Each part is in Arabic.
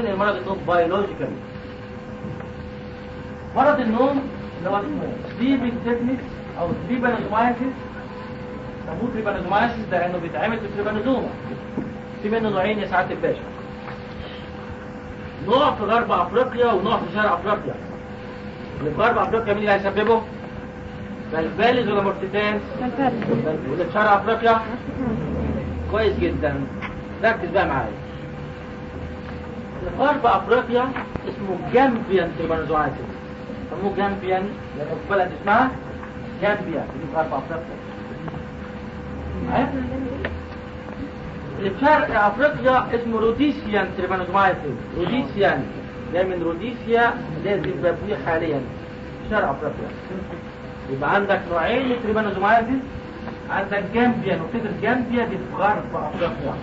بتنقل مرض النوم biological مرض النوم اللي هو اسمه sleeping sickness أو trypanosomiasis سموه trypanosomiasis ده انه بيتعمل في trypanosoma في منه نوعين يا سعادة الباشا. نوع في غرب أفريقيا ونوع في شرق أفريقيا. اللي في غرب أفريقيا مين اللي هيسببه؟ palpalis ولا morsitans؟ واللي في شرق أفريقيا؟ كويس جدا. ركز بقى معايا. غرب أفريقيا اسمه Gambian trypanosomiasis سموه Gambian لأن في بلد اسمها جامبيا في غرب أفريقيا؟ اللي في شرق أفريقيا اسمه Rhodesian trypanosomiasis Rhodesian جاي من روديسيا اللي هي زيمبابوي حاليا. في شرق أفريقيا. يبقى عندك نوعين من trypanosomiasis عندك Gambian وفكرة جامبيا دي في غرب أفريقيا.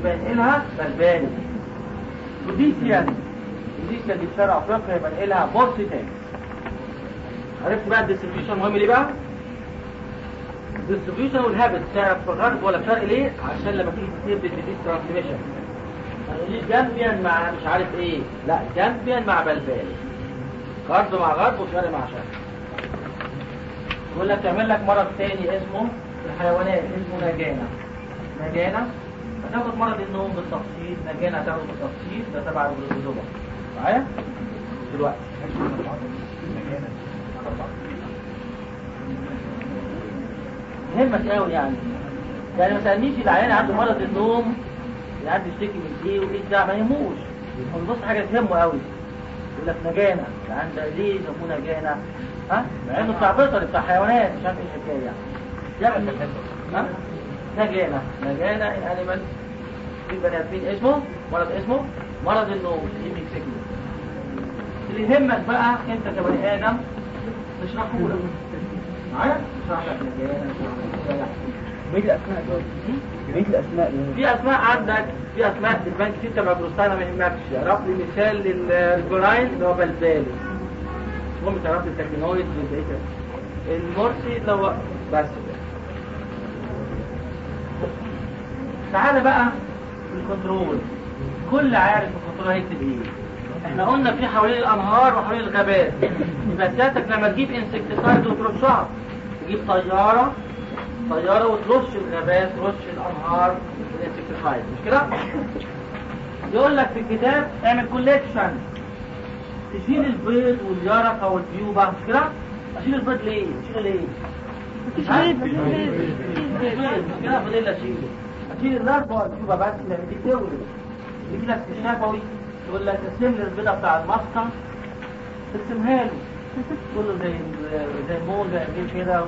يبقى ينقلها palpalis Rhodesian Rhodesian دي في شرق افريقيا يبقى ينقلها morsitans عرفت بقى ال distribution مهم ليه بقى؟ ال distribution وال habitat تعرف في الغرب ولا في الشرق ليه؟ عشان لما تيجي تكتب ال disease transmission ليه Gambian مع مش عارف إيه. لا Gambian مع palpalis غرب مع غرب وشرق مع شرق. يقول لك تعمل لك مرض تاني اسمه الحيوانات اسمه نجانة نجانة هتاخد مرض النوم بالتفصيل نجانة هتاخد بالتفصيل ده تبع الجلوكوزوما معايا؟ دلوقتي. يهمك قوي يعني. يعني ما تسألنيش العيان عنده مرض النوم يعني يشتكي من إيه وإيه بتاع ما يهموش. بص حاجة تهمه قوي يقول لك نجانه العيان ده ليه يسموه نجانه ها؟ مع إنه بتاع بيطري بتاع حيوانات مش عارف إيه الحكاية يعني. ها نجانه نجانه الانيمال في بني آدمين. اسمه؟ مرض اسمه؟ مرض النوم. سيكنس اللي يهمك بقى انت كبني آدم تشرحه لك. معايا؟ اشرح لك لك بقيت الأسماء دول. بقيت الأسماء في أسماء عندك. في أسماء في البنك في تبع بروستانا ما يهمكش. اعرف لي مثال للجوراين اللي هو بلبالي. المهم تعرف لي التكنويد المرسي اللي هو بس كده. تعالى بقى الكنترول كل عارف الكنترول هيكتب إيه إحنا قلنا في حوالين الأنهار وحوالين الغابات يبقى سيادتك لما تجيب انسكتيسايد وترشها تجيب طيارة طيارة وترش الغابات ترش الأنهار بال insecticide مش كده؟ يقول لك في الكتاب اعمل collection تشيل البيض واليرقه وال pupa مش كده؟ أشيل البيض ليه؟ اشيله ليه؟ ها؟ مش كده فاضل اشيله اشيل ال larva وال pupa بس لما دي تولد يجي لك شفوي يقول لك ارسم لي البيضة بتاع المسقط ترسمها له. تقول له زي زي المول زي الجيل كده.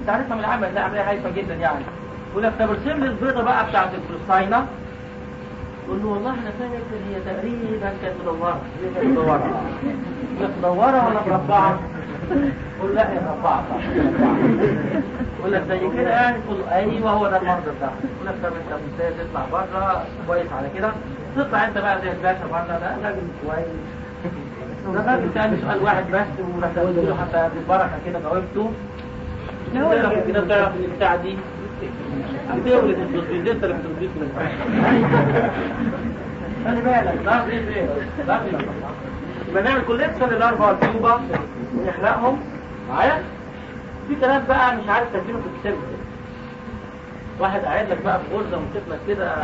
أنت عارفها من العمل؟ ده عملية هايفة جدا يعني. يقول لك طب ارسم لي البيضة بقى بتاعت البروستاينا تقول له والله أنا فاكر هي تقريبا كانت مدوره هي كانت مدوره مدوره ولا مربعة؟ قول لا مربعه صح يقول لك زي كده يعني له أيوه هو ده المنظر ده يقول لك طب أنت ممتاز تطلع بره كويس على كده. تطلع أنت بقى زي الباشا بره ده. راجل كويس. ده الراجل سألني سؤال واحد بس ورسلت له حتى بالبركه كده جاوبته. تعرف كده. بتعرف إن البتاع دي بتولد التصوير دي انت اللي بتضيف من خلي بالك دي إيه دي يبقى نعمل كوليكشن للاربع تيوبا ونحرقهم معايا؟ في كلام بقى مش عارف ترتيبه في الكتاب. واحد قاعد لك بقى في غرزة ومسك لك كده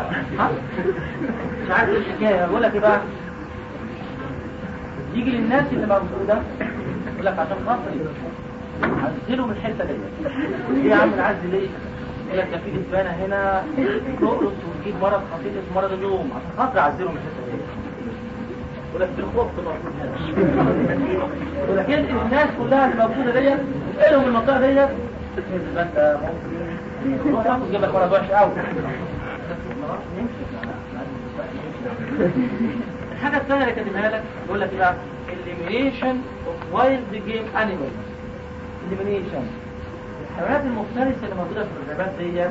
مش عارف إيه الحكاية. بقول لك إيه بقى؟ يجي للناس اللي موجوده يقول لك عشان خاطري عزله من الحتة ديت إيه يا عم نعزل ليه؟ يقول لك ده في دبانه هنا. تقرص وتجيب مرض خطير اسمه مرض النوم. عشان خاطر اعزله من الحتة ديت لك انت الناس كلها اللي موجودة ديت لهم المنطقة ديت تاخد وحش قوي الحاجة الثانية اللي كاتبها لك يقول لك إيه؟ بقى elimination of wild game animals. Elimination. الحيوانات المفترسة اللي موجودة في الغابات دي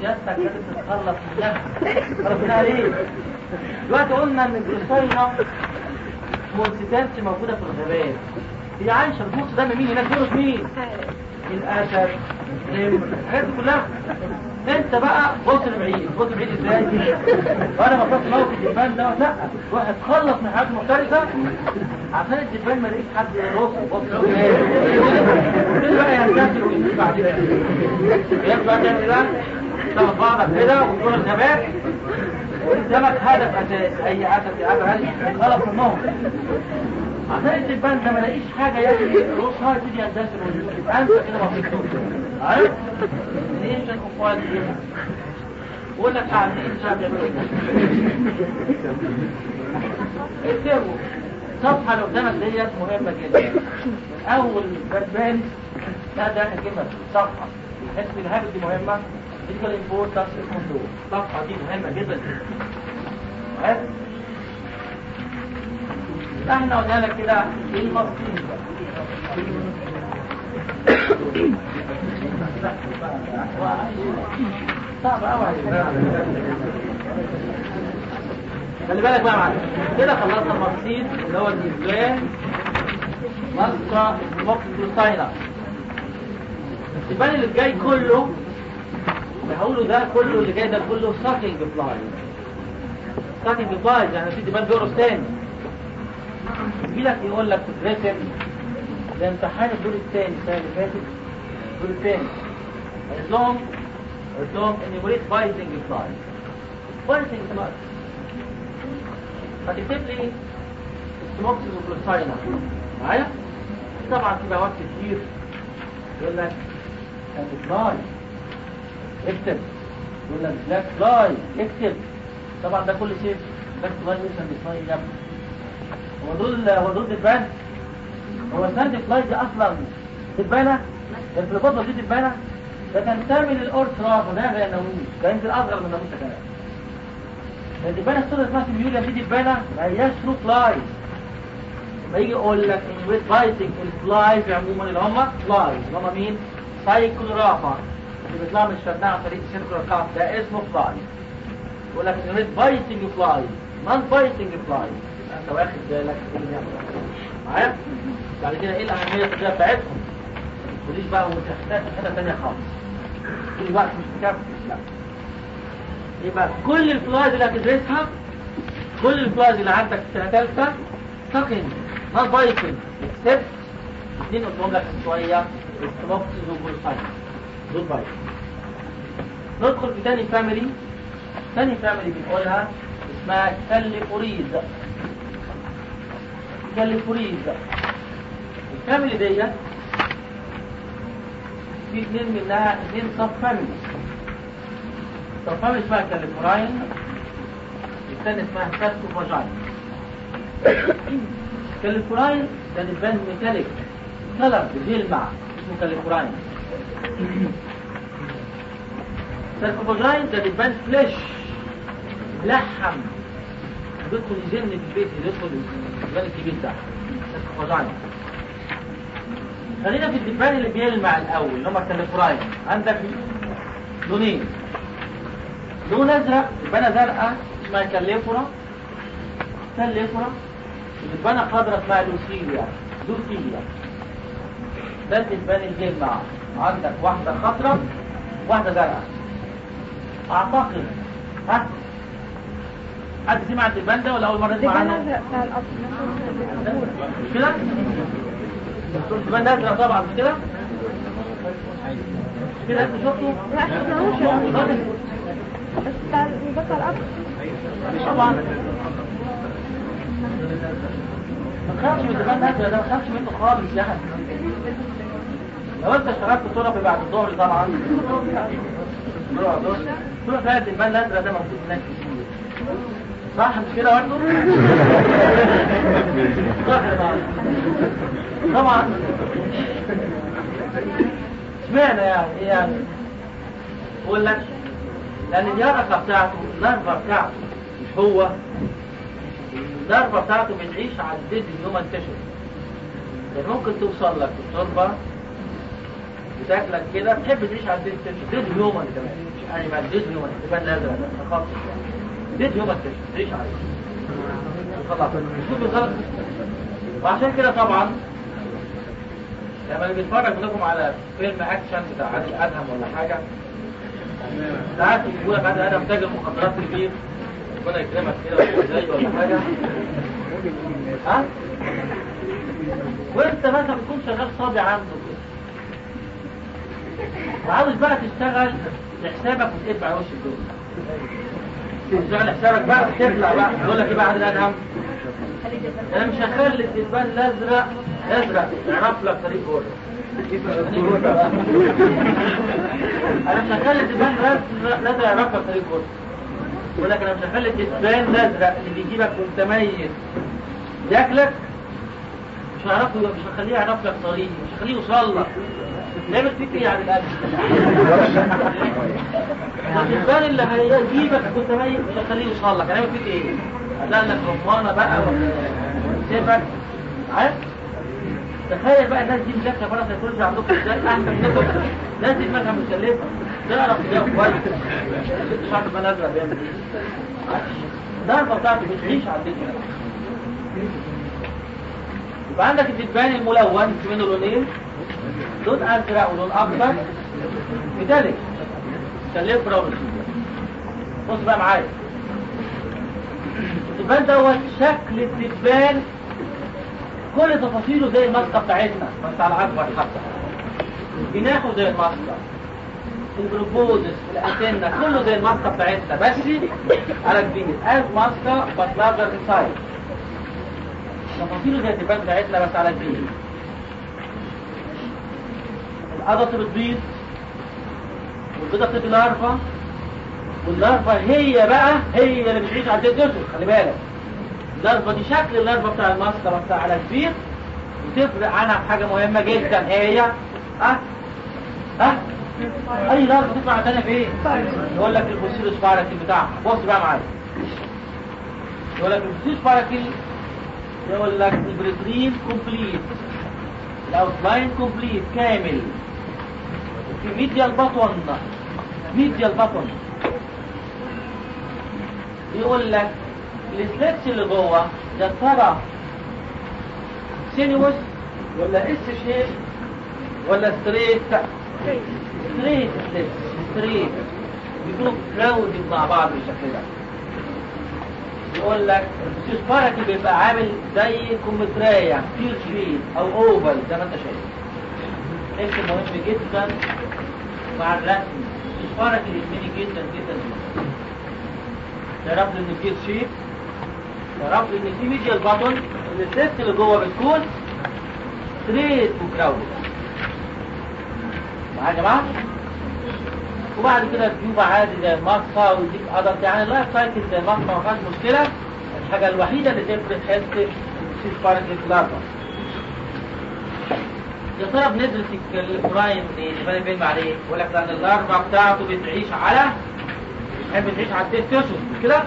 سيادتك لازم تتخلص منها تتخلص منها ليه؟ دلوقتي قلنا ان الجلوسينا مونسيتانس موجودة في الغابات هي عايشه بتبص دم مين هناك دورة مين الاسد الحاجات دي كلها انت بقى بص لبعيد بص لبعيد إزاي وأنا بفكر موت الدبان ده لا واحد خلص من حاجات مختلفه عشان الدبان ما لقيش حد يرقص بص كده بقى ينتشر ويمشي بعد كده يبقى تعمل ده تاخد بعضك كده وتروح الغابات قدامك هدف اساسي أي هدف يا هدف خلص منهم عشان الدبان ده ما لاقيش حاجة ياكل يرقصها يبتدي ينتشر ويمشي أنت كده مبسوط عارف؟ منين عشان اخوان بقول لك قاعدين شاب يعملوا اكتبوا الصفحه اللي قدامك ديت مهمه جدا. أول بردان لا ده كلمه صفحه اسم الهابت دي مهمة. ديجيتال امبورتنس كنترول الصفحه دي مهمه جدا؟ إحنا قلنا لك كده إيه المفروض صعب قوي خلي بالك بقى يا معلم كده خلصنا المقصيد اللي هو الديزلان مصر موكسوساينا السبان اللي جاي كله اللي ده كله اللي جاي ده كله ساكينج فلاي ساكينج فلاي يعني في دبان بيقرص تاني. يجي لك يقول لك تترسم ده امتحان الدور الثاني السنة اللي فاتت الدور الثاني قلت لهم قلت لهم انيموريت بايتنج فلاي بايتنج فلاي هتكتب لي سموكسز وبلوساينا معايا طبعا في بوابات كتير. يقول لك فلاي اكتب. يقول لك بلاك فلاي اكتب. طبعا ده كل شيء. بلاك فلاي بيسمعي يا ابني. هو دول هو دول دبان هو الساند فلاي دي أصلا دبانه الفلوبوتلا دي دبانه ده تنتمي للاورثرا وده زي الناموس. ده يمكن أصغر من الناموس كمان. الدبانه السوداء اسمها Simulium دي دبانه ما هياش true fly لما يجي يقول لك enumerate biting ال flies عموما اللي هم flies اللي هم مين؟ Cyclorrhapha بيطلعوا من الشرنقه عن طريق ال circular cap ده اسمه fly يقول لك enumerate biting flies non biting flies أنت واخد بالك معايا؟ بعد كده إيه الأهمية الطبيه بتاعتهم؟ وديش بقى وتحتاج حتة ثانية خالص. كل الوقت مش مكفي لا. يبقى كل ال flies اللي هتدرسها كل ال flies اللي عندك في سنة ثالثه second non biting except اثنين قلتهم لك شوية. السموكسز والبروسايد دول biting ندخل في تاني family تاني family بنقولها اسمها Calliphoridae Calliphoridae ال family ديت في اثنين منها اثنين sub family sub family اسمها Calliphorinae الثاني اسمها Sarcophaginae Calliphorinae ده دبان metallic. color بيلمع اسمه Calliphorinae Sarcophaginae ده دبان flesh لحم. بيدخل يزن البيت يدخل الدبان الكبير ده. ساركوفاجاين خلينا في الدبان اللي بيلمع الأول اللي هم الكاليفوراين عندك لونين. لون أزرق دبانه زرقاء اسمها كاليفورا كاليفورا الدبانه خضراء اسمها لوسيليا لوسيليا ده الدبان اللي بيلمع عندك واحدة خضراء واحدة زرقاء. اعتقد ها؟ حد سمع الدبان ده ولا أول مرة تسمع عنه؟ مش كده؟ الدبان ده ازرق طبعا مش كده؟ مش كده أنت شفته؟ لا شفناهوش بس بتاع البطل أكتر طبعا. ما تخافش من الدبان الازرق ده ما تخافش منه خالص يعني. لو أنت اشتغلت طرفي بعد الظهر طبعا. طرق فيها الدبان الازرق ده موجود هناك كتير صح مش كده برضه؟ طبعا اشمعنى يعني إيه يعني؟ بقول لك لأن اليرقه بتاعته النرفه بتاعته مش هو النرفه بتاعته بتعيش على الديد هيومن تيشو يعني ممكن توصل لك التربة بتاكلك كده تحب تعيش على ال dead dead human كمان. مش يعني بقى dead human تبان ده خالص dead human تعيش عليه خلاص شوف الغلط. وعشان كده طبعا لما بيتفرج منكم على فيلم أكشن بتاع عادل أدهم ولا حاجة ساعات يقول لك عادل أدهم تاجر مخدرات كبير ربنا يكرمك كده زي ولا حاجة ها؟ وانت مثلا بتكون شغال صابي عنده. وعاوز بقى تشتغل لحسابك وتقفل وش الدنيا تشتغل حسابك بقى وتطلع بقى؟ يقول لك إيه بقى عادل ادهم أنا مش هخلي الدبان الأزرق أزرق يعرف لك طريق جوه أنا مش هخلي الدبان الأزرق يعرف لك طريق جوه يقول لك أنا مش هخلي الدبان الأزرق اللي يجيبك متميز. ياكلك؟ مش هعرفه مش هخليه يعرف لك طريق مش هخليه يوصل لك. فيك إيه يعني. القلب الدبان اللي هيجيبك متميز مش هخليه يوصل لك هنعمل فيك إيه هتلاقي لك رمانه بقى وسيبك عارف؟ تخيل بقى الناس دي مذاكرة بره سيكولوجي عندكم إزاي؟ احسن منكم الناس دي دماغها متكلفة. تعرف تجاوب كويس عارف البني ازرق بيعمل إيه الضربه بتاعته بتعيش على الدنيا. يبقى عندك الدبان الملون في منه لونين. لون ازرق ولون اخضر مثالي كاليبرا بص بقى معايا. الدبان دوت شكل الدبان كل تفاصيله زي ال Musca بتاعتنا. بس على اكبر حبه جناحه زي الماسكة. البروبوزس الانتنة كله زي الماسكة بتاعتنا. بس على كبير as Musca بس larger in size تفاصيله زي الدبان بتاعتنا بس على كبير القضة بتبيض والبيضة بتبقى larva وال larva هي بقى هي اللي بتعيش على ال tissue خلي بالك. ال larva دي شكل ال larva بتاع ال Musca بس على كبير وتفرق عنها بحاجه مهمة جدا هي ها ها أي larva تطلع تانية فين؟ يقول لك ال posterior spiracle بتاعها. بص بقى معايا. يقول لك ال posterior spiracle يقول لك ال peritreme complete ال outline complete كامل. في medial button medial button يقول لك ال slits اللي جوه ده يا ترى sinuous ولا S shape ولا straight. straight straight. بيكونوا crowded مع بعض بالشكل ده يقول لك ال spiracle بيبقى عامل زي كومتراية pear shaped أو oval زي ما أنت شايف. اسم مهم جدا مع الرسم spiracle يهمني جدا جدا. جدا تعرف إن pear shape تعرف إن في medial button ال slits اللي جوه بتكون straight و crowded معايا يا جماعة؟ وبعد كده ال pupa عادي زي ال Musca ويديك adult. يعني ال life cycle زي ال Musca ما فيهاش مشكلة. الحاجة الوحيدة اللي تفرق حتة ال spiracle larva يا ترى بندرس اللي بالي فيلم عليه يقول لك لأن اللارفا بتاعته بتعيش على بتحب تعيش على التستوشن كده؟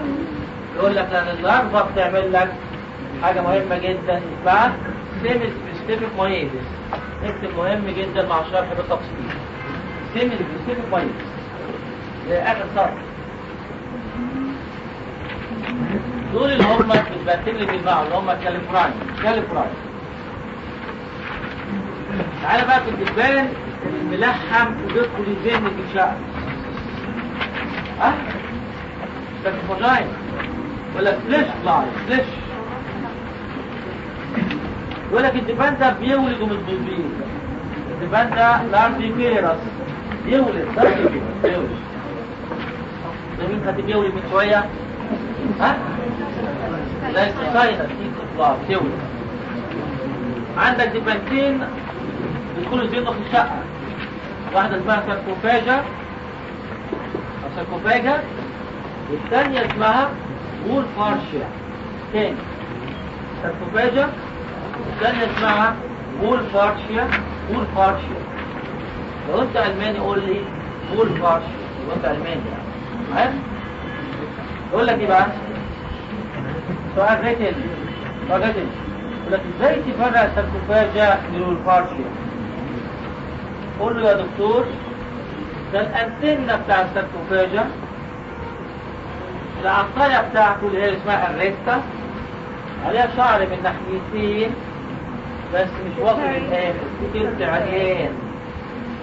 يقول لك لأن اللارفا بتعمل لك حاجة مهمة جدا. اسمها سيمي سبيسيفيك مايزس اكتب مهم جدا مع الشرح بالتفصيل. سيمي سبيسيفيك مايزس آخر سطر دول اللي هم بتبقى اللي بيجمعوا اللي هم الكاليفراين كاليفراين تعالى بقى في الدبان الملحم وبيدخل الذهن الشعر ها؟ سكفوجاين ولا فليش فلاي فليش يقول لك الدبان ده بيولد ومش بيبيض الدبان ده فيروس بيولد ده بيولد. ده مين كانت بيولد من شوية؟ ها؟ لا يستطيع الله بيولد. عندك دبانتين بيدخلوا يزيدوا في الشقة واحدة اسمها ساركوفاجا. أو ساركوفاجا. والثانية اسمها وول فارشيا. تاني. ساركوفاجا. والثانية اسمها وول فارشيا. وول فارشيا. لو انت ألماني قول لي Wohlfahrtia. لو انت ألماني يعني؟ يقول لك إيه بقى؟ سؤال written سؤال written يقول لك إزاي تفرق ال Sarcophaga من ال Wohlfahrtia؟ قول له يا دكتور ده الانتنة بتاع ال Sarcophaga العصاية بتاعته اللي هي اسمها ال arista عليها شعر من ناحيتين بس مش واصل للاخر في تلت عريان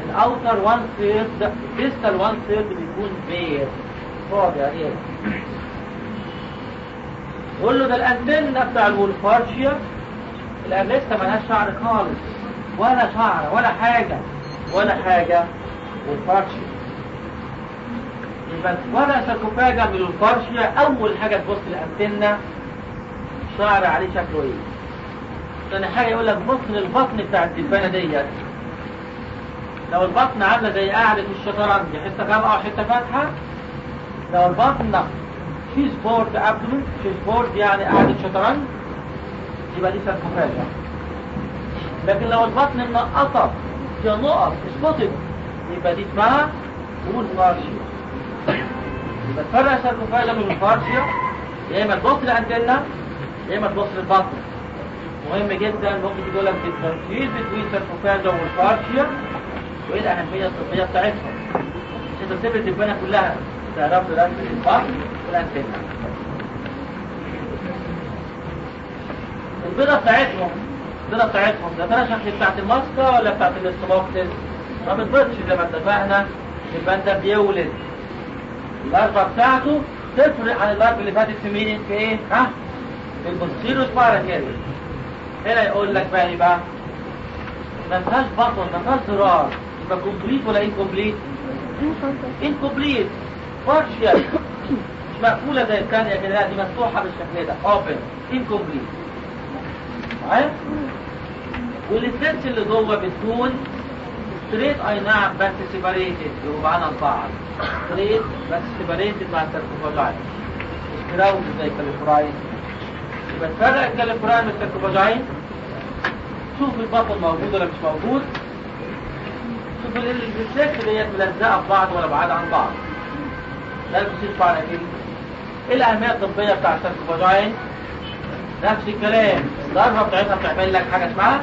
ال outer 1 third distal 1 third بيكون bare فاضي عريان قول له ده الانتنه بتاع ال Wohlfahrtia لسه ملهاش شعر خالص ولا شعر ولا حاجة. ولا حاجة Wohlfahrtia يبقى ولا Sarcophaga من أول حاجة تبص الأنتنة شعر عليه شكله إيه؟ ثاني حاجة يقول لك بص للبطن بتاع الدبانه ديت. لو البطن عاملة زي قاعدة الشطرنج حتة غامقه وحته فاتحة لو البطن chess board abdomen chess board يعني قاعدة شطرنج يبقى دي Sarcophaga لكن لو البطن منقطه في نقط spotted يبقى دي اسمها Wohlfahrtia يبقى تفرق ساركوفاجا من الفارشيا يا إما تبص للانتنه يا إما تبص للبطن مهم جدا ممكن تقول لك التركيز بين ساركوفاجا والفارشيا وإيه الأهمية الطبيه بتاعتهم عشان تسيب الدبانه كلها تعرف تركز البطن والأنتنة. البيضه بتاعتهم البيضه بتاعتهم. ده ترى شكل بتاعت الماسكه ولا بتاعت الاستموكتس ما بتبيضش زي ما اتفقنا. يبقى أنت بيولد. ال larva بتاعته تفرق عن ال larva اللي فاتت في مين؟ في إيه؟ ها؟ في ال posterior spiracle هنا يقول لك بقى إيه بقى ما فيهاش button ما فيهاش زرار. يبقى complete ولا incomplete incomplete partial مش مقفولة زي الثانية كده لا دي مفتوحة بالشكل ده. open incomplete معايا والستنس اللي جوه بتكون ستريت اي نعم بس سيباريتد يبقوا معانا البعض ستريت بس سيباريتد مع السيركوفاجاين سكراوند زي كاليفراين يبقى تفرق الكاليفراين من السيركوفاجاين شوف البطن موجود ولا مش موجود. شوف الريسلكس ديت ملزقة في بعض ولا بعاد عن بعض. ده البسيط بتاعنا كده. إيه الأهمية الطبية بتاع ال Sarcophagine نفس الكلام. ال larva بتاعتها بتعمل لك حاجة اسمها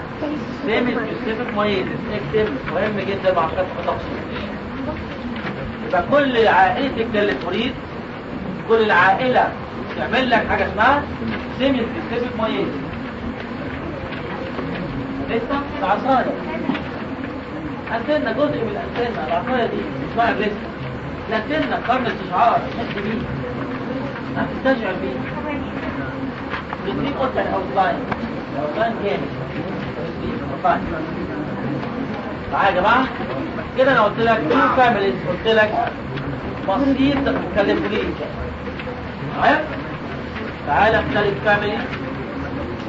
semi specific myiasis اكتب مهم جدا مع حاجات التفصيل يبقى كل عائلة ال Calliphoridae كل العائلة تعمل لك حاجة اسمها semi specific myiasis لسه العصايه أنتنا جزء من الأنتنا العصاية دي اسمها لسه الأنتنا قرن استشعار حس بيه هتستشعر بيه. الاثنين قلت ال outline يا جماعة كده أنا قلت لك two families قلت لك بسيط calyptrate معايا تعالى اختلف family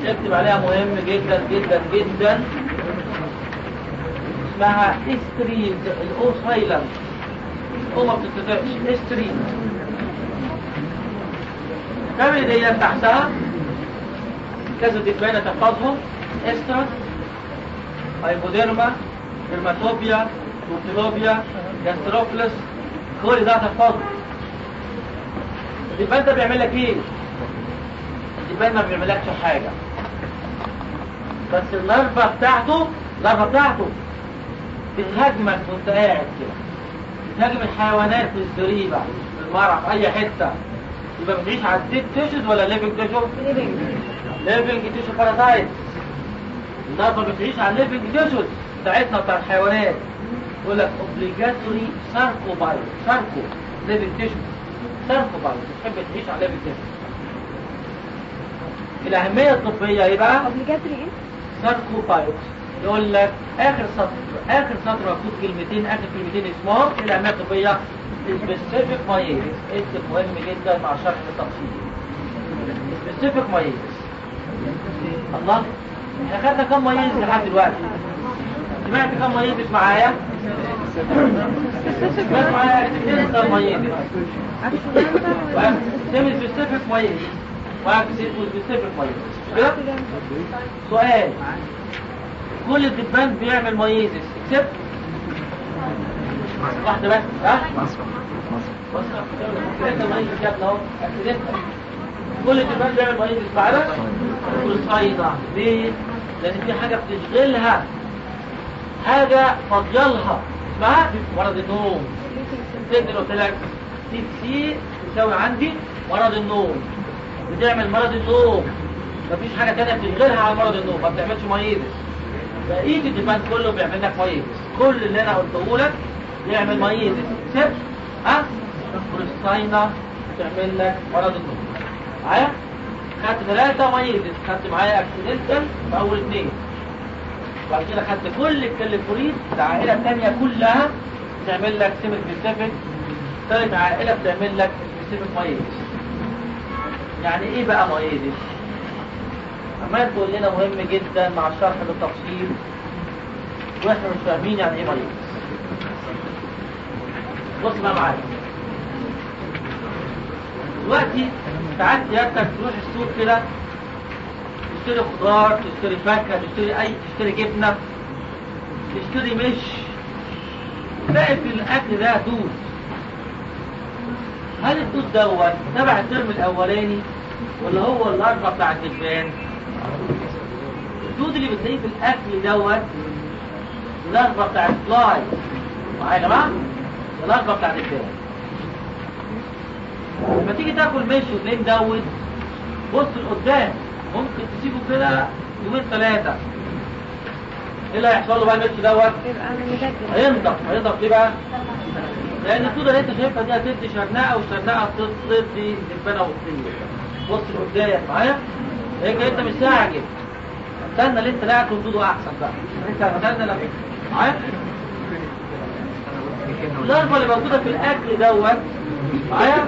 اكتب عليها مهم جدا جدا جدا. اسمها oestridae ال O silent ال O ما بتتنطقش oestridae ال family دي تحتها؟ كذا دبانة تحفظهم oestrus hypoderma dermatobia بوتيلوبيا gasterophilus كل ده تحفظه الدبان ده بيعمل لك إيه؟ الدبان ما بيعملكش حاجة. بس ال larva بتاعته ال larva بتاعته بتهاجمك وانت قاعد كده. بتهاجم الحيوانات في الزريبة في المرعى في أي حتة. يبقى بتعيش على ال dead tissues ولا living tissues؟ living tissue parasite النهارده بتعيش على ال living tissues بتاعتنا بتاع الحيوانات. يقول لك obligatory sarco bio sarco living tissue sarco bio بتحب تعيش على living tissue الأهمية الطبية إيه بقى؟ obligatory إيه؟ sarco bio يقول لك آخر سطر آخر سطر مكتوب كلمتين آخر كلمتين اسمهم الأهمية الطبية. specific myiasis اكتب مهم جدا مع شرح التفصيل؟ specific myiasis الله إحنا خدنا كم myiasis لحد دلوقتي سمعت كم myiasis معايا سمعت معايا انسى myiasis semi specific كده سؤال كل الدبان بيعمل myiasis except واحدة بس ها؟ myiasis يا ابني اهو كل الدبان بيعمل myiasis ما عدا والصيدة ليه؟ لأن في حاجة بتشغلها. حاجة فاضيالها اسمها مرض النوم. تقدر قلت لك سي سي تساوي عندي مرض النوم. بتعمل مرض النوم. مفيش حاجة تانية بتشغلها عن مرض النوم. ما بتعملش myiasis بقيه الدبان كله بيعمل لك myiasis كل اللي أنا قلته لك يعمل myiasis except ها؟ glossina تعمل لك مرض النوم. معايا؟ خدت ثلاثة myiasis خدت معايا accidental في أول اثنين وبعد كده خدت كل ال calliphoridae العائلة الثانية كلها تعمل لك semi specific ثالث عائلة بتعمل لك specific myiasis يعني إيه بقى myiasis؟ عمال تقول لنا مهم جدا مع الشرح بالتفصيل. وإحنا مش فاهمين يعني إيه myiasis بص بقى معايا. دلوقتي ساعات سيادتك تروح السوق كده تشتري خضار تشتري فاكهة تشتري أي تشتري جبنة تشتري مش تلاقي في الأكل ده دود هل الدود دوت تبع ال term الأولاني ولا هو ال larvae بتاع الدبان؟ الدود اللي بتلاقيه في الأكل دوت ال larvae بتاع ال fly معايا يا جماعة؟ ال larvae بتاع الدبان لما تيجي تاكل مش وتلاقيه مدود بص لقدام ممكن تسيبه كده يومين ثلاثة إيه اللي هيحصل له بقى المش دوت؟ هينضف هينضف ليه بقى؟ لأن الصورة اللي أنت شايفها دي هتدي شرنقة والشرنقة تدي دبانة وطية بص لقدام معايا؟ هيك أنت مش ساعجب استنى اللي أنت لاعب وجوده أحسن بقى أنت استنى لما معايا؟ ال larva اللي موجودة في الأكل دوت معايا؟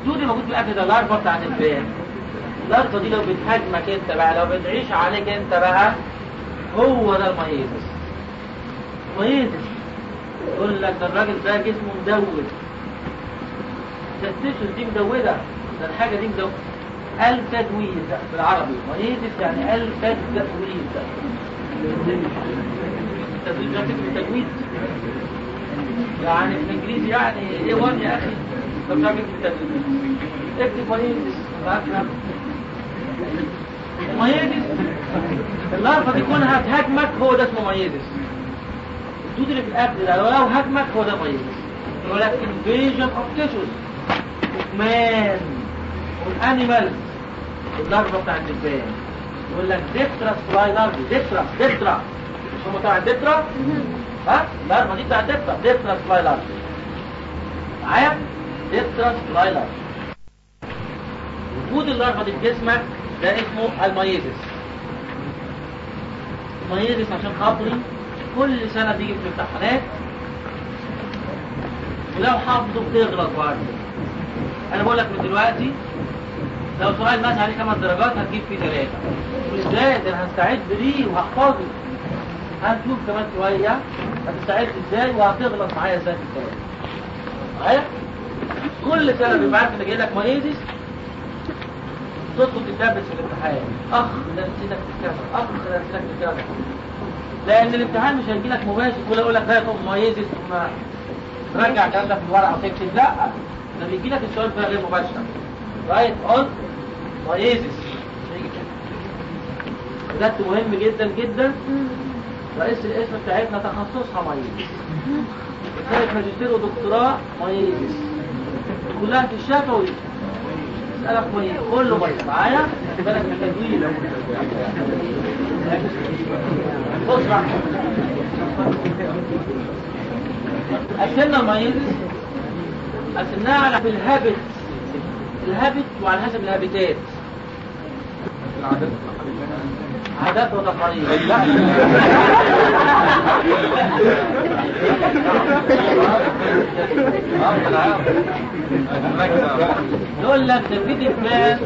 الدود اللي موجود في الأكل ده ال larva بتاعت الدبان ال larva دي لو بتهاجمك انت بقى لو بتعيش عليك انت بقى هو ده ال myiasis myiasis يقول لك ده الراجل ده جسمه مدود ده ال tissues دي مدودة ده الحاجة دي مدودة التدويد بالعربي. myiasis يعني التدويد التدويد ده يعني في الانجليزي يعني إيه وان يا أخي. طب كلمة تدويد اكتب myiasis فاكرة ال myiasis ال larva دي كونها تهاجمك هو ده اسمه myiasis الدود اللي في الاكل ده لو هاجمك هو ده myiasis يقول لك of tissues. of man وال animals ال larva بتاع الدبان يقول لك diptera fly larvae diptera diptera مش هم بتاع ال diptera ها؟ دي بتاع ال diptera diptera fly larvae معايا؟ diptera fly larvae وجود ال larva دي في جسمك ده اسمه ال myiasis ال myiasis عشان خاطري كل سنة بيجي في الامتحانات ولو حافظه بتغلط بعد أنا بقول لك من دلوقتي لو سؤال مثلا عليه خمس درجات هتجيب فيه ثلاثة إزاي ده أنا هستعد ليه وهحفظه. هنشوف كمان شوية. هتستعد إزاي وهتغلط معايا إزاي في الكلام؟ معايا كل سنة بيبقى عارف ان جاي لك ميزس تدخل تتلبس في الامتحان. أخ ده نسيتك تتكلم أخ ده نسيتك تتكلم لأن الامتحان مش هيجي لك مباشر. كل يقول لك ده يكون مميزس ثم ترجع الكلام ده في الورقه وتكتب لا ده بيجي لك السؤال بقى غير مباشر. write on myiasis ده مهم جدا جدا. رئيس القسم بتاعتنا تخصصها myiasis رسالة ماجستير ودكتوراه myiasis كلها في الشفوي. اسألك كله myiasis معايا؟ بالك من التدويد بص بقى. قسمنا المميز قسمناها على الهابت. الهابت وعلى حسب الهابتات. عادات وتقاليد. لا لك ده في دبان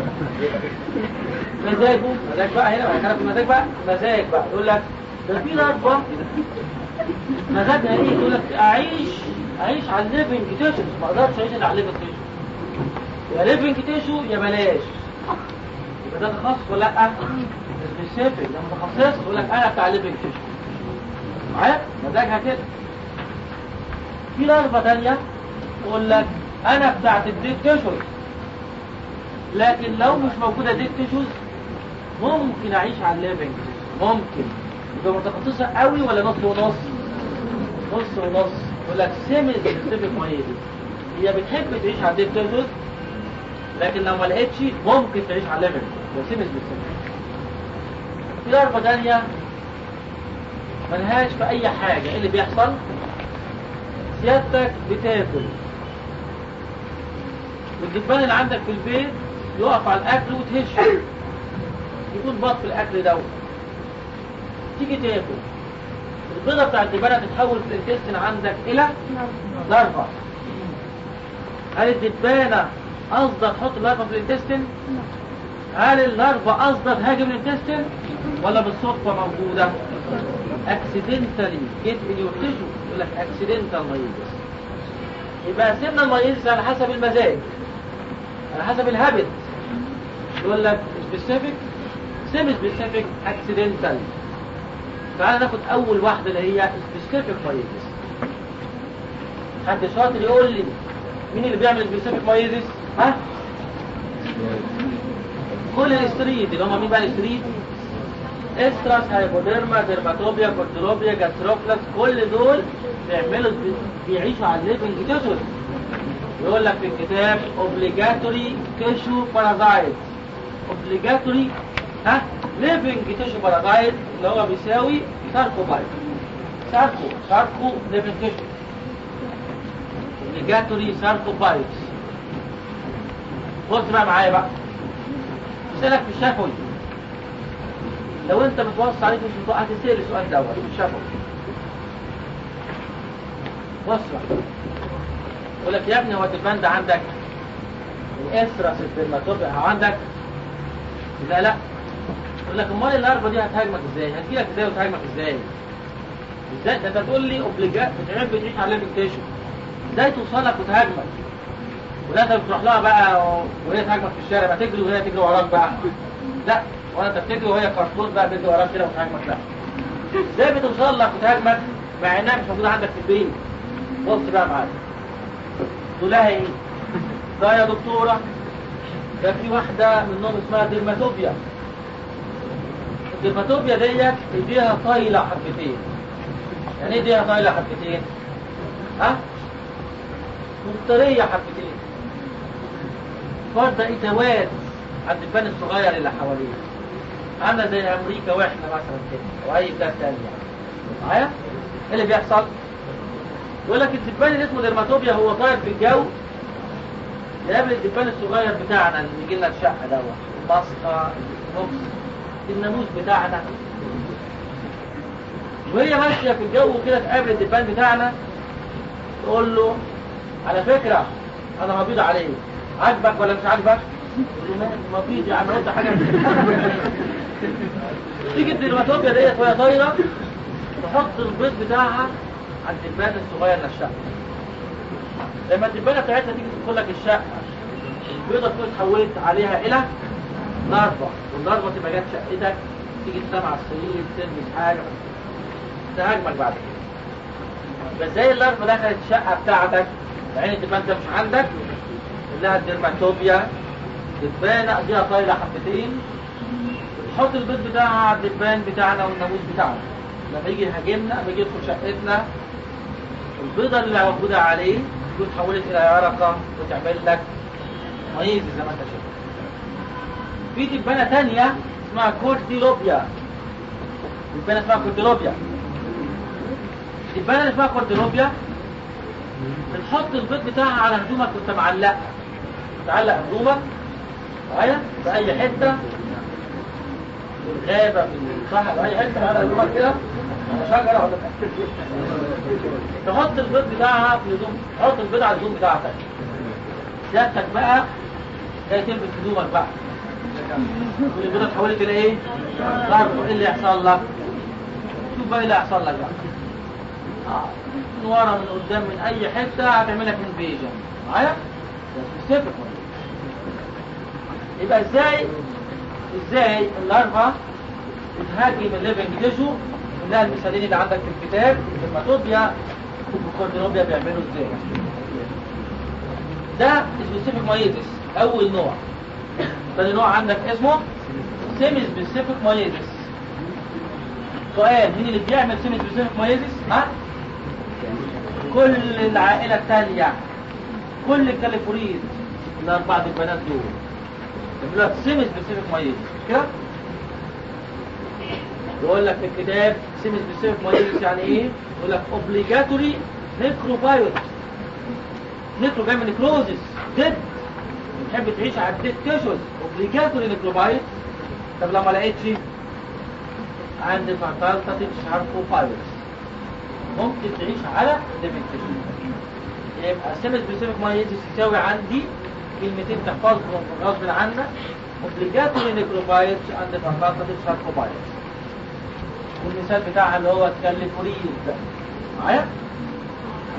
مزاجه. مزاج بقى هنا بقى في المزاج بقى؟ مزاج بقى. يقول لك ده في ضربة مزاجها إيه؟ يقول لك أعيش أعيش على ال living tissue ما أقدرش أعيش على ال living tissue يا living tissue يا بلاش. ده تخصص ولا لا specific ده متخصص يقول لك أنا بتاع living tissue معايا؟ مزاجها كده. في ضربة تانية يقول لك أنا بتاعت ال dead tissues لكن لو مش موجودة ديك تيشوز ممكن أعيش على الليفنج ممكن. يبقى متخصصة قوي ولا نص ونص؟ نص ونص. يقول لك سيمي سبيسيفيك مايلي هي بتحب تعيش على الديك تيشوز لكن لو ما لقيتش ممكن تعيش على ليفل وسيمس بالسيمس في ضربة تانية ملهاش في أي حاجة. إيه اللي بيحصل؟ سيادتك بتاكل. والدبان اللي عندك في البيت يقف على الأكل وتهشه يكون باض في الأكل دوت تيجي تاكل. البيضة بتاع الدبانة تتحول في ال intestine عندك إلى larva هل الدبانة قصدها تحط ال larva في ال intestine؟ هل ال larva قصدها تهاجم ال intestine؟ ولا بالصدفة موجودة؟ accidentally get in your يقول لك accidental myiasis يبقى قسمنا ال myiasis على حسب المزاج. على حسب ال habit. يقول لك specific semi specific accidental تعالى ناخد أول واحدة اللي هي specific myiasis حد شاطر يقول لي مين اللي بيعمل specific myiasis ها؟ كل ال Oestridae اللي هم مين بقى ال Oestridae Oestrus Hypoderma Dermatobia Cordylobia Gasterophilus كل دول بيعملوا بيعيشوا على ال living tissues يقول لك في الكتاب obligatory tissue parasite obligatory ها living tissue parasite اللي هو بيساوي sarcobiont sarco sarco living tissue obligatory sarcobiont بص بقى معايا بقى اسالك في الشفوي لو انت بتوصي عليك مش بتوقع هتسأل السؤال دوت شافه بص بقى يقول لك يا ابني هو الدبان ده عندك الاسرس الدرماتوبيا عندك؟ لا لا. يقول لك امال الاربه دي هتهاجمك إزاي؟ هتجيلك إزاي وتهاجمك إزاي؟ إزاي؟ ده أنت تقول لي اوبليجات بتحب تعيش على الليفنتيشن إزاي توصل لك وتهاجمك؟ ولا انت بتروح لها بقى وهي تهاجمك في الشارع بقى تجري وهي تجري وراك بقى. لا ولا انت بتجري وهي كرتون بقى بتجري وراك كده وتهاجمك لا إزاي بتوصل لك وتهاجمك مع إنها مش موجودة عندك في البيت. بص بقى معايا تقول لها إيه ده يا دكتورة ده في واحدة منهم اسمها ديرماتوبيا. الديرماتوبيا ديت إيديها طايلة حبتين. يعني إيه إيديها طايلة حبتين؟ ها؟ مفترية حبتين. فرده اتوات على الدبان الصغير اللي حواليه. عامله زي أمريكا وإحنا مثلا كده واي بلاد تانية. معايا؟ إيه اللي بيحصل؟ يقول لك الدبان اللي اسمه ديرماتوبيا هو طاير في الجو. يقابل الدبان الصغير بتاعنا اللي بيجي لنا الشقه دوت البسطه البوكس الناموس بتاعنا. وهي ماشية في الجو كده تقابل الدبان بتاعنا. تقول له على فكرة أنا مبيض عليك. عاجبك ولا مش له ما مبيض يا عم قلت حاجة تيجي الديرماتوبيا ديت وهي طايرة تحط البيض بتاعها على الدبان الصغير للشقه لما الدبانة بتاعتها تيجي تدخل لك الشقة البيضة تكون اتحولت عليها إلى ضربة والضربة تبقى جت شقتك تيجي تنام على السرير تلبس حاجة تهاجمك بعد كده. بس زي اللارفه دخلت الشقة بتاعتك عين الدبان ده مش عندك لها الدرماتوبيا دبانه ايديها طايلة حبتين. تحط البيض بتاعها على الدبان بتاعنا والناموس بتاعنا. لما يجي يهاجمنا لما يجي يدخل شقتنا البيضة اللي موجودة عليه تكون اتحولت إلى يرقة وتعمل لك ميز زي ما أنت شايف. في دبانة تانية اسمها Cordylobia. دبانة اسمها Cordylobia. الدبانة اللي اسمها Cordylobia بتحط البيض بتاعها على هدومك وانت معلقها. تعلق هدومك معايا؟ في أي حتة؟ في الغابة في الصحراء. في أي حتة على هدومك كده؟ شجرة ولا تحط البيض بتاعها في هدوم. تحط البيض على الهدوم بتاعتك. سيادتك بقى جاي تلبس هدومك بقى. والبيضة اتحولت إلى إيه؟ larva. إيه اللي يحصل لك؟ شوف بقى إيه اللي هيحصل لك بقى. آه. من ورا من قدام من أي حتة هتعمل لك invasion معايا؟ ده specific يبقى إزاي إزاي ال larva بتهاجم ال living tissue منها المثالين اللي عندك في الكتاب ال Dermatobia وال Cordylobia بيعملوا إزاي؟ ده specific myiasis أول نوع. تاني نوع عندك اسمه semi specific myiasis سؤال مين اللي بيعمل semi specific myiasis ها؟ كل العائلة الثانية كل ال Calliphoridae الاربع دبانات دول. لك semi specific myiasis كده يقول لك في الكتاب semi specific myiasis يعني إيه؟ يقول لك obligatory necrobiont necro جاي من necrosis dead بتحب تعيش على ال dead tissues obligatory necrobiont طب لو ما لقيتش and facultative sarcobionts ممكن تعيش على living tissue يبقى semi specific myiasis يساوي عندي كلمتين تحفظهم غصب عنك اوبليجاتوري نيكروبايتس عند فاكالتاتيف شاركوفايروس والمثال بتاعها اللي هو الكاليفوريز ده. معايا؟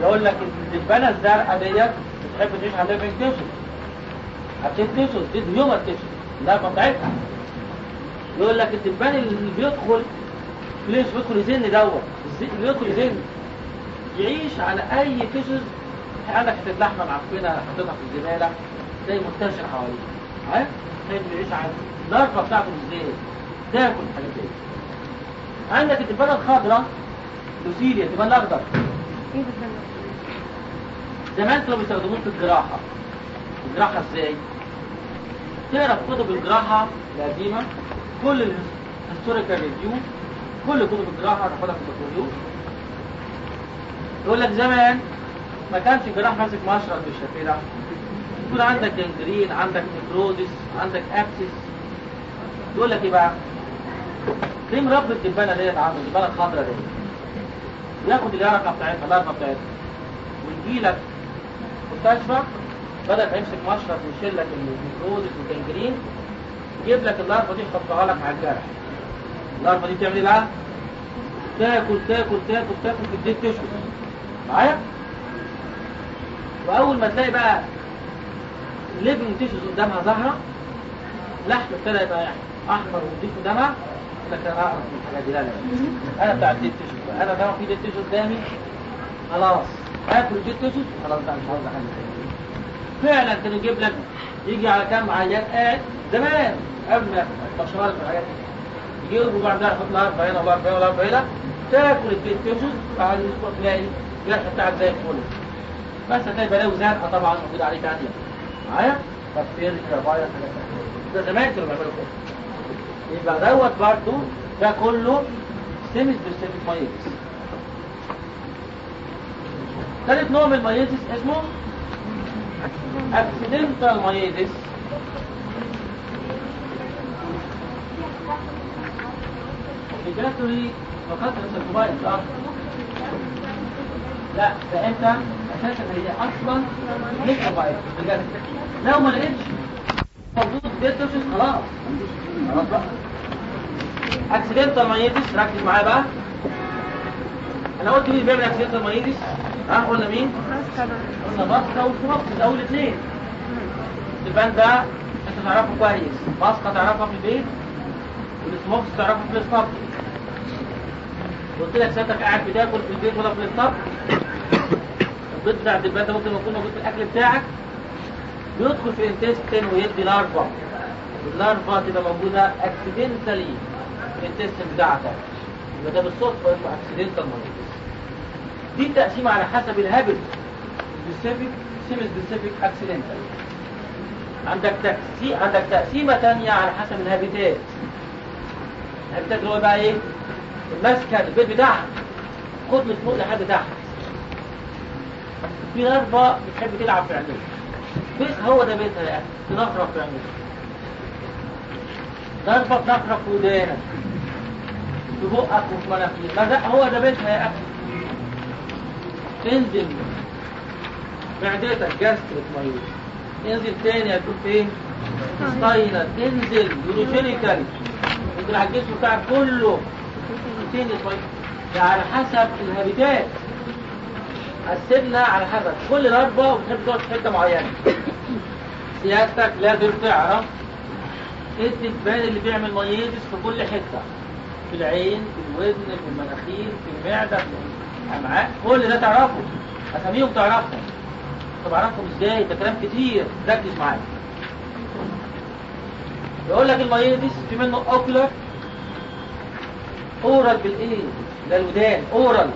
يقول لك الدبانه الزرقاء ديت بتحب تعيش على ليفنج تيشو عشان تيشو دي هيومن تيشو اللعبه بتاعتها يقول لك الدبان اللي بيدخل ليش بيدخل يزن دوت؟ اللي بيدخل يزن. يعيش على أي تيشوز عندك لحمه معفنه حطيتها في الزبالة. تلاقي منتشر حواليه عارف؟ تلاقي بيعيش على ال larva بتاعته إزاي تاكل الحاجات دي عندك الدبانه الخضراء؟ Lucilia الدبان الأخضر. إيه بالظبط زمان كانوا بيستخدموه في الجراحة. الجراحة إزاي؟ تقرا في كتب الجراحة القديمة؟ كل ال historical review كل كتب الجراحة هتاخدها في البكالوريوس يقول لك زمان ما كانش الجراح ماسك مشرط بالشكل ده يكون عندك gangrene عندك necrosis عندك abscess يقول لك إيه بقى؟ ليه مربي الدبانة ديت عنده الدبانة الخضراء ديت ياخد اليرقة بتاعتها اليرقة بتاعتها ويجي لك مستشفى بدل ما يمسك مشرط ويشيل لك ال necrosis وال gangrene يجيب لك ال larva دي يحطها لك على الجرح ال larva دي بتعمل إيه بقى؟ تاكل تاكل تاكل تاكل في ال dead tissue معايا؟ وأول ما تلاقي بقى ال living tissues قدامها ظاهره لحم ابتدى يبقى أحمر ونضيف قدامها يقول لك أنا أقرف من الحاجات دي لا لا. أنا بتاع ال dead tissues بقى. أنا طالما في dead tissues قدامي. خلاص. آكل ال dead tissues خلاص بقى مش عاوز حاجة تاني فعلا كان يجيب لك. يجي على كام عيان قاعد زمان. قبل ما البشرات والحاجات دي. يجيبوا بعد يحط لها هنا ولا هنا ولا هنا تاكل ال dead tissues بعد أسبوع تلاقي الجرح بتاعك زي الفل بس هتلاقي بلاوي زرقاء طبعا موجود عليه تانية معايا؟ فيروس حاجات تانية. ده زمان كانوا بيعملوا كده. يبقى دوت برضه ده كله semi-specific myiasis ثالث نوع من ال myiasis اسمه اكسيدنتال مايتس obligatory فقط السيركوبايل لا ده أساسا هي بجد لو ما لقيتش خلاص خلاص بقى اكسيدنتال مايتس ركز معايا بقى أنا قلت مين بيعمل اكسيدنتال مايتس ها قلنا مين قلنا ماسكا وسموكس اول اثنين الدبان ده انت تعرفه كويس Musca تعرفها في البيت والسموكس تعرفها في الاسطبل قلت لك سيادتك قاعد بتاكل في البيت ولا في الاسطبل بتاع الدبان ممكن يكون موجود في الأكل بتاعك. بيدخل في ال intestine ويدي larva ال larva تبقى موجودة accidentally في ال intestine بتاعتك. يبقى ده بالصدفة اسمه accidental دي التقسيمه على حسب ال habit. specific semi-specific accidental عندك تقسيم عندك تقسيمة ثانية على حسب ال habitat ال habitat اللي هو بقى إيه؟ المسكن البيت بتاعها خد من فوق لحد تحت. في larva بتحب تلعب في عينيك بس هو ده بيتها يا أخي في عينيك larva بتنخرف في ودانك في بقك وفي مناخيرك ما ده هو ده بيتها يا أخي. انزل. معدتك gastric myiasis انزل تاني هتكون فين؟ intestinal انزل. urogenital انزل على الجسم بتاعك كله. تاني طيب ده على حسب ال habitat. قسمنا على حسب كل ضربة وتحب تقعد في حتة معينة. سيادتك لازم تعرف إيه الدبان اللي بيعمل myiasis في كل حتة. في العين في الودن في المناخير في المعدة في الأمعاء. كل ده تعرفه. أساميهم تعرفهم طب أعرفهم إزاي؟ ده كلام كتير. ركز معايا. يقول لك ال myiasis في منه ocular. aural بالإيه؟ ده الودان aural.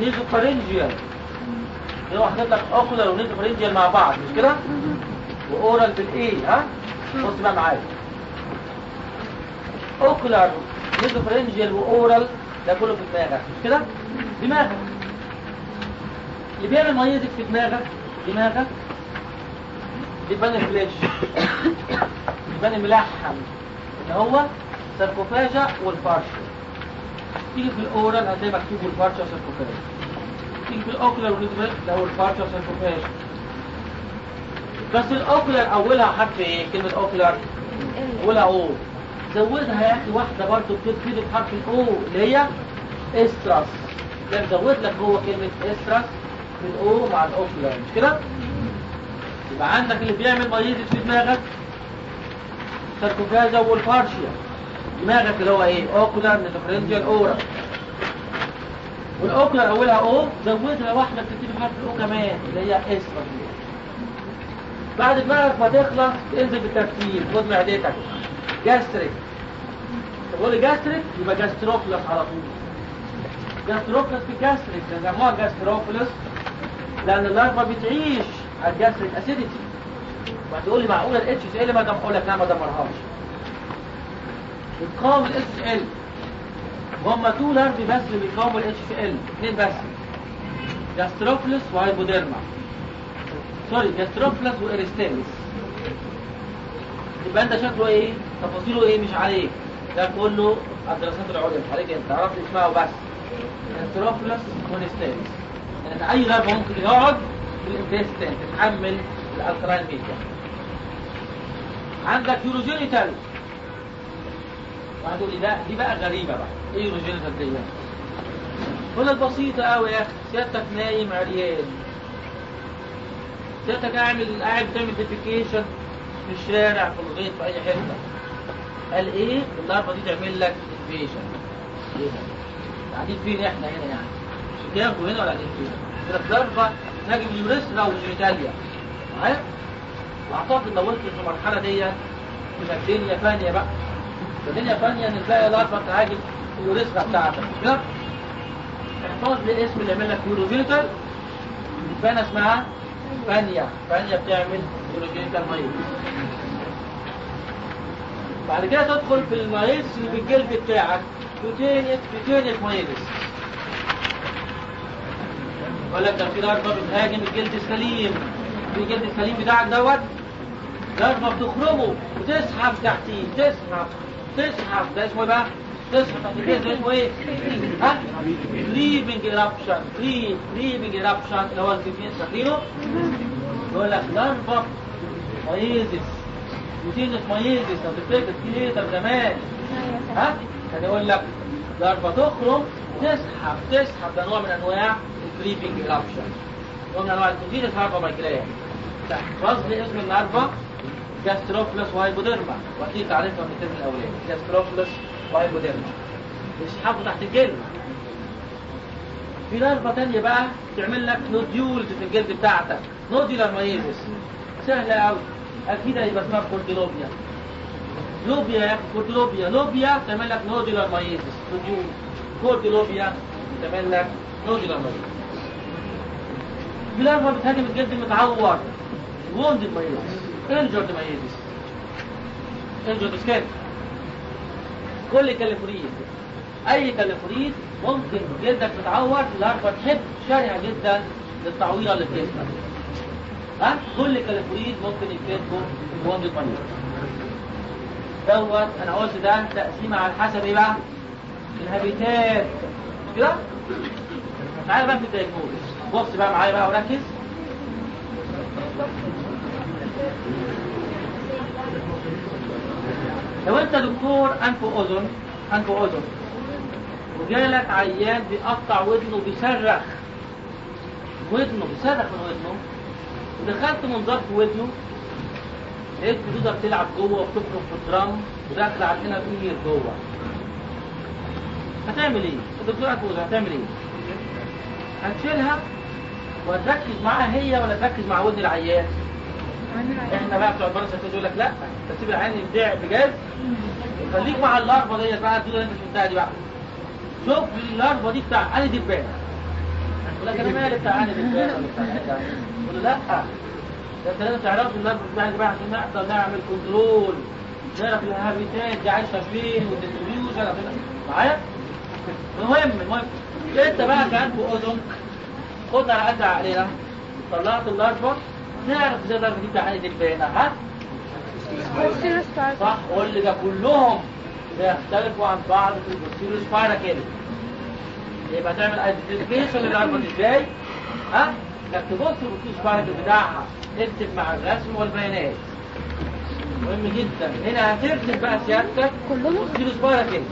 nasopharyngeal هو حاطط لك ocular و nasopharyngeal مع بعض مش كده؟ و aural بال A ها؟ بص بقى معايا. ocular nasopharyngeal و aural ده كله في دماغك مش كده؟ دماغك. اللي بيعمل myiasis في دماغك دماغك دبان ال flesh دبان اللحم اللي هو Sarcophaga و Wohlfahrtia تيجي في ال aural هتلاقي مكتوب Wohlfahrtia و Sarcophaga تيجي في ال ocular هو Wohlfahrtia و Sarcophaga بس ال ocular أولها حرف إيه؟ كلمة ocular. اولها O. زودها يا أخي واحدة برضه بتبتدي بحرف ال O اللي هي Oestrus. ده مزود لك هو كلمة Oestrus بال O مع ال ocular. مش كده؟ يبقى عندك اللي بيعمل myiasis في دماغك. Sarcophaga و Wohlfahrtia دماغك اللي هو إيه؟ ocular nasopharyngeal aural وال ocular أولها O زودها واحدة بتبتدي بحرف ال O كمان اللي هي Oestrus بعد دماغك ما تخلص انزل بالترتيب خد معدتك gastric تقول لي gastric يبقى Gastrophilus على طول. Gastrophilus في gastric بيسموها Gastrophilus لأن ال larva بتعيش على ال gastric acidity وهتقول لي معقولة الاتش سي ال ما أقول لك لا ما دمرهاش. بتقاوم ال HCl هم two larvae بس اللي بيقاوموا الاتش سي ال اثنين بس. Gastrophilus و Hypoderma sorry Gastrophilus و Eristalis يبقى انت شكله إيه؟ تفاصيله إيه؟ مش عليك. ده كله الدراسات العليا. مش عليك انت. عرفت اسمها وبس Gastrophilus و Eristalis يعني أي لعبه ممكن يقعد في ال intestine تتحمل ال alkaline media عندك urogenital واحد يقول لي لا دي بقى غريبة بقى. إيه urogenital دي يقول لك بسيطه قوي يا أخي. سيادتك نايم عريان. سيادتك قاعد قاعد بتعمل defecation في الشارع في الغيط في أي حتة. قال إيه؟ ال larva دي تعمل لك invasion إيه قاعدين فين إحنا هنا يعني؟ شيكاغو هنا ولا قاعدين فين؟ لك larva تهجم urethra و genitalia معايا وأعتقد لو وصلت في المرحلة دي تبقى الدنيا فانيه بقى. الدنيا فانيه أن تلاقي larva تهاجم ال urethra بتاعتك. كده احفظ لي اسم اللي يعمل لك urogenital فانا اسمها Fannia. Fannia بتعمل urogenital myiasis بعد كده تدخل في ال myiasis اللي في الجلد بتاعك. cutaneous cutaneous myiasis يقول لك ده في larva بتهاجم الجلد السليم. في الجلد السليم بتاعك دوت. larva بتخرمه وتسحب تحتيه. تسحب. تسحب ده اسمه إيه بقى؟ تسحب الجلد ده اسمه إيه؟ ها؟ creeping eruption creep creeping eruption اللي هو الكيفين فاكرينه؟ يقول لك larva myiasis cutaneous myiasis لو تفتكر ليتر زمان ها؟ كان يقول لك larva تخرم تسحب تسحب ده نوع من انواع ال creeping eruption نوع من انواع ال cutaneous larva migrans احفظ لي اسم النهارده Gastrophilus و Hypoderma وأكيد تعرفها من ال term الأولاني. Gastrophilus و Hypoderma يسحبوا تحت الجلد. في larva تانية بقى تعمل لك nodules في الجلد بتاعتك. nodular myiasis سهلة قوي أكيد هيبقى اسمها Cordylobia لوبيا يا أخي Cordylobia لوبيا تعمل لك nodular myiasis nodule. Cordylobia تعمل لك nodular myiasis في larva بتهاجم الجلد المتعور wounded myiasis skin كل calliphorid أي calliphorid ممكن جلدك متعور ال larva تحب شارعه جدا للتعويرة اللي جسمك ها؟ كل calliphorid ممكن في wound المريض دوت أنا قلت ده تقسيمة على حسب إيه بقى؟ ال habitat. كده؟ تعالى بقى في ال diagnosis بص بقى معايا بقى وركز. لو انت دكتور انف واذن انف واذن وجالك عيان بيقطع ودنه بيصرخ ودنه بيصرخ من ودنه ودخلت منظار في ودنه لقيت جدودة بتلعب جوه وبتفرق في الدرام وداخله الانر اير جوه هتعمل إيه؟ الدكتور واذن هتعمل إيه؟ هتشيلها وهتركز معاها هي ولا تركز مع ودن العيان؟ إحنا بقى بتوع البرس يقول لك لا تسيب العيان يبدع بجاز خليك مع اللارفه ديت بقى اللي انت شفتها دي بقى. شوف اللارفه دي بتاع انهي دبانة. يقول لك أنا مالي بتاع انهي دبانة؟ ولا بتاع له لا. ده أنت لازم تعرف النرف بتاعك بقى عشان نقدر نعمل كنترول نعرف الهابيتات دي عايشة فين والديستريبيوشن معايا؟ المهم المهم أنت بقى كانت اذن خدنا على قد عقلنا طلعت ال larva إزاي ال larva دي posterior spiracle صح؟ قول ده كلهم بيختلفوا عن بعض. في ال posterior spiracle كده. يبقى تعمل identification لل larva إزاي؟ ها؟ إنك تبص ال posterior spiracle بتاعها. تكتب مع الرسم والبيانات. مهم جدا. هنا هترسم بقى سيادتك. كلهم؟ posterior spiracle كده.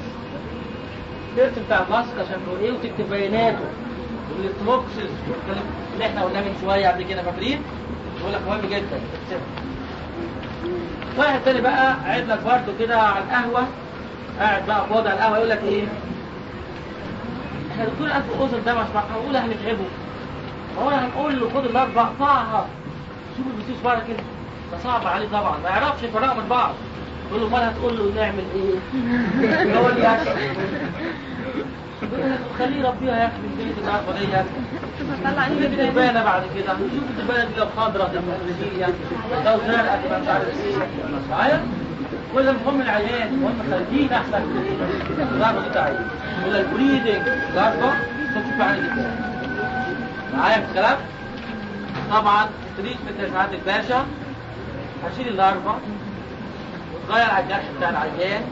ترسم بتاع الماسك شكله إيه وتكتب بياناته. والكلام اللي إحنا قلناه من شوية قبل كده فاكرين؟ بقول لك مهم جدا. واحد تاني بقى قاعد لك برضه كده على القهوة. قاعد بقى فاضي على القهوة يقول لك إيه؟ إحنا دكتور ألف أذن ده مش معقول هنتعبه هو هنقول له خد الأربع قطعها شوف البسيس بره كده. ده صعب عليه طبعا. ما يعرفش يفرقوا من بعض. تقول له امال هتقول له نعمل إيه؟ هو يقول لك خليه يربيها يا أخي في البيت يا أخي طلع نيجي عندي الدبانة بعد كده. نشوف الدبانة دي لو خضرة تبقى نسية لو زرقاء تبقى مش عارف آية؟ معايا كل مهم العيان المهم خارجين أحسن. الضربة دي تعيين ولا البريدنج. ضربة تشوف عين الدبانة معايا في الكلام؟ طبعا التريتمنت يا سعادة الباشا. هشيل ال larva وتغير على الجرح بتاع العيان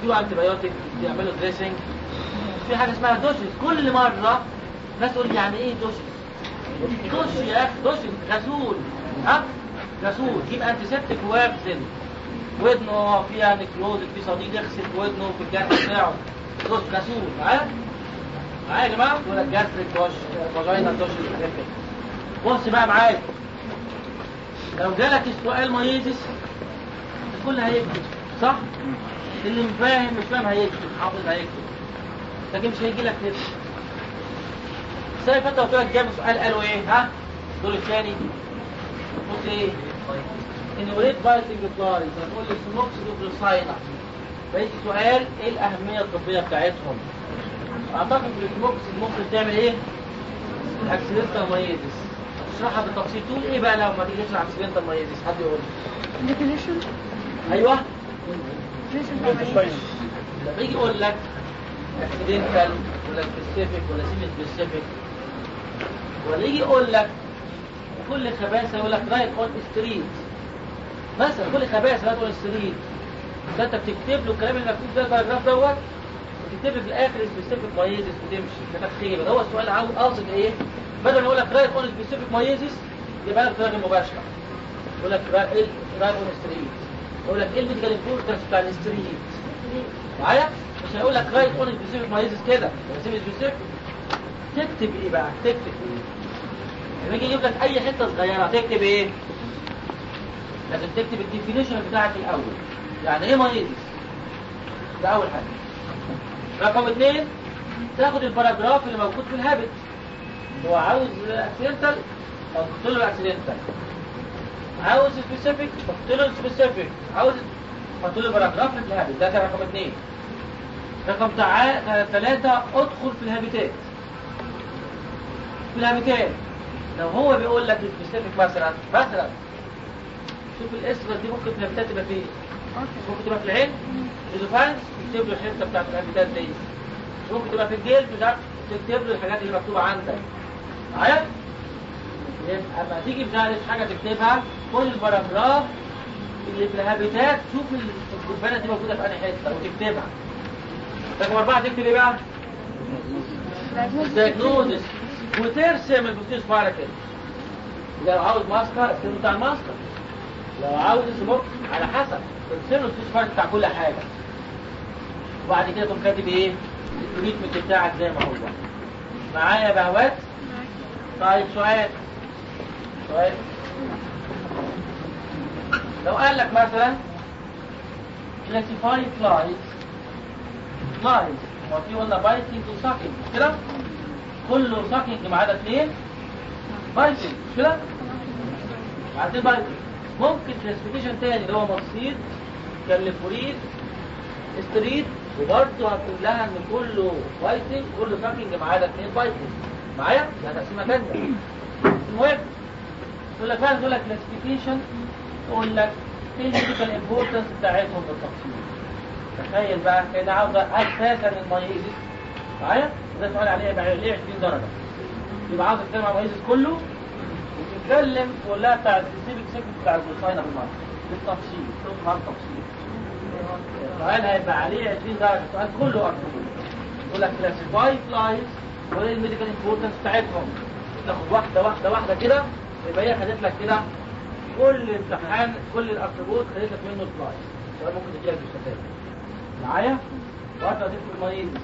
تديله antibiotic تعمله dressing في حاجة اسمها douches كل مرة الناس تقول يعني إيه douches دوش يا أخي دوش غسول ها؟ غسول جيب antiseptic واغسل ودنه فيها necrosis في صديد يغسل ودنه في الجرح بتاعه. دوش غسول معايا معايا يا جماعة؟ ولا ال gastric douche vaginal douche بص بقى معايا. لو جالك السؤال myiasis الكل هيكتب صح؟ اللي فاهم مش فاهم هيكتب حافظ هيكتب لكن مش هيجي لك نفس السنة اللي فاتت قلت لك جاب سؤال قالوا إيه ها؟ الدور الثاني قلت إيه؟ enumerate biting flies هتقول لي سموكس دوبلوساينا بقيت سؤال إيه الأهمية الطبية بتاعتهم؟ أعتقد في السموكس ممكن تعمل إيه؟ accidental myiasis اشرحها بالتفصيل تقول إيه بقى لما تيجي تشرح accidental myiasis حد يقول لي definition أيوه. لما يجي يقول لك accidental ولا specific ولا semi specific ولا يجي يقول لك كل خباثة يقول لك write on Oestridae مثلا كل خباثة write on Oestridae ده انت بتكتب له الكلام اللي مكتوب ده ال paragraph دوت وتكتب في الآخر specific myiasis وتمشي. كده خيبه هو السؤال عاوز قاصد إيه؟ بدل ما يقول لك write on specific myiasis يبقى لك طريقه مباشرة. يقول لك write on Oestridae يقول لك إيه ال medical importance بتاع ال Oestridae معايا؟ مش هيقول لك write on specific myiasis كده. specific تكتب إيه بقى؟ تكتب إيه؟ لما يجي يجيب لك أي حتة صغيرة تكتب إيه؟ لازم تكتب ال definition بتاعك الأول. يعني إيه myiasis ده أول حاجة. رقم اثنين تاخد ال paragraph اللي موجود في ال habitat. هو عاوز accidental أو تحط له accidental عاوز specific تحط له specific عاوز تحط له paragraph في ال habitat ده رقم اثنين. رقم ثلاثة ادخل في ال habitat في ال habitat لو هو بيقول لك specific مثلا مثلا. شوف الاسم دي ممكن في ال habitat تبقى فين ممكن تبقى في العين. الزفانس تكتب له الحته بتاعت ال habitat دي. ممكن تبقى في الجلد مش عارف تكتب له الحاجات اللي مكتوبة عندك. معايا يبقى أما تيجي مش عارف حاجة تكتبها كل ال paragraph اللي في ال habitat شوف الدبانة دي موجودة في أنهي حتة وتكتبها رقم أربعة تكتب إيه بقى؟ diagnosis وترسم ال posterior spiracle كده. لو عاوز Musca ارسم بتاع ال Musca لو عاوز سموك على حسب. ترسم له ال posterior spiracle بتاع كل حاجة. وبعد كده تقوم كاتب إيه؟ ال treatment بتاعك زي ما هو. معايا يا بهوات؟ طيب سؤال. سؤال لو قال لك مثلا classify flies flies هو في قلنا biting و sucking مش كده؟ كله sucking ما عدا اثنين biting مش كده؟ بعدين biting ممكن classification تاني اللي هو Muscidae Calliphoridae Oestridae وبرضه هتقول لها إن كله biting كله sucking ما عدا اثنين biting معايا؟ ده تقسيمه تانية المهم تقول لك فعلا تقول لك classification تقول لك إيه ال medical importance بتاعتهم بالتفصيل تخيل بقى كده عاوز أساسا ال myiasis معايا؟ ده سؤال عليه يبقى ليه 20 درجة. يبقى عاوز تتكلم عن ال myiasis كله وتتكلم تقول لها بتاع ال sleeping sickness بتاع ال Glossina بالمرة بالتفصيل تقول مع التفصيل السؤال هيبقى عليه 20 درجة. السؤال كله ارتبوط يقول لك classify flies وإيه ال medical importance بتاعتهم. تاخد واحدة واحدة واحدة كده. يبقى هي خدت لك كده. كل امتحان كل الأرتبوط خدت لك منه سلايد. سؤال ممكن تجيلك بالشتات معايا؟ وقت ما تدخل المريض